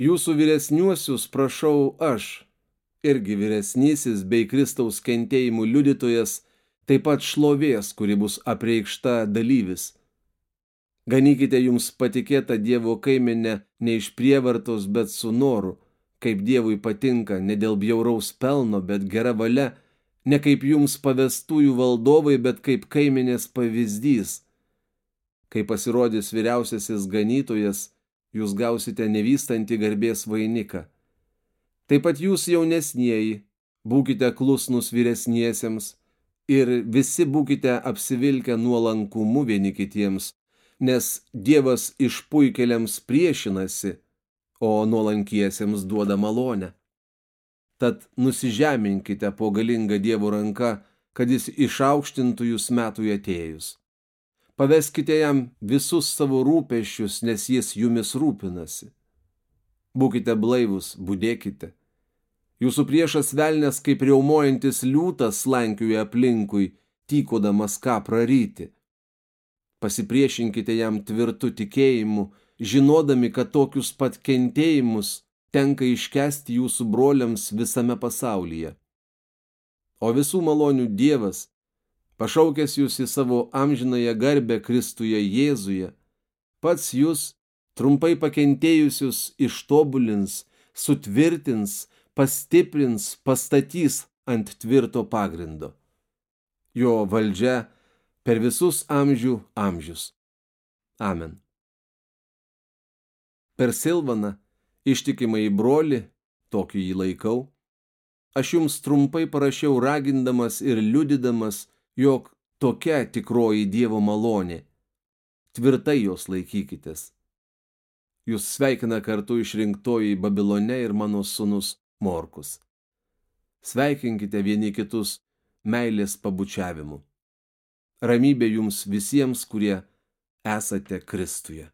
Jūsų vyresniuosius prašau aš, irgi vyresnysis bei Kristaus kentėjimų liudytojas, taip pat šlovės, kuri bus apreikšta dalyvis. Ganykite jums patikėtą Dievo kaiminę ne iš prievartos, bet su noru, kaip Dievui patinka, ne dėl bjauraus pelno, bet gera valia, ne kaip jums pavestųjų valdovai, bet kaip kaiminės pavyzdys. Kai pasirodys vyriausiasis ganytojas, jūs gausite nevystantį garbės vainiką. Taip pat jūs jaunesnieji, būkite klusnus vyresniesiems ir visi būkite apsivilkę nuolankumu vieni kitiems, nes Dievas išpuikeliams priešinasi, o nuolankiesiems duoda malonę. Tad nusižeminkite po galingą Dievo ranką, kad jis išaukštintų jūs metui atėjus. Paveskite jam visus savo rūpešius, nes jis jumis rūpinasi. Būkite blaivus, būdėkite. Jūsų priešas velnės kaip riaumojantis liūtas slankiuoja aplinkui, tykodamas ką praryti. Pasipriešinkite jam tvirtų tikėjimu, žinodami, kad tokius pat kentėjimus tenka iškesti jūsų broliams visame pasaulyje. O visų malonių Dievas, pašaukęs jūs į savo amžinąją garbę Kristuje Jėzuje, pats jūs trumpai pakentėjusius ištobulins, sutvirtins, pastiprins, pastatys ant tvirto pagrindo. Jo valdžia per visus amžių amžius. Amen. Per Silvaną ištikimai broli, tokiu jį laikau, aš jums trumpai parašiau ragindamas ir liudydamas, jog tokia tikroji Dievo malonė. Tvirtai jos laikykitės. Jūs sveikina kartu išrinktoji Babilone ir mano sunus Morkus. Sveikinkite vieni kitus meilės pabučiavimu. Ramybė jums visiems, kurie esate Kristuje.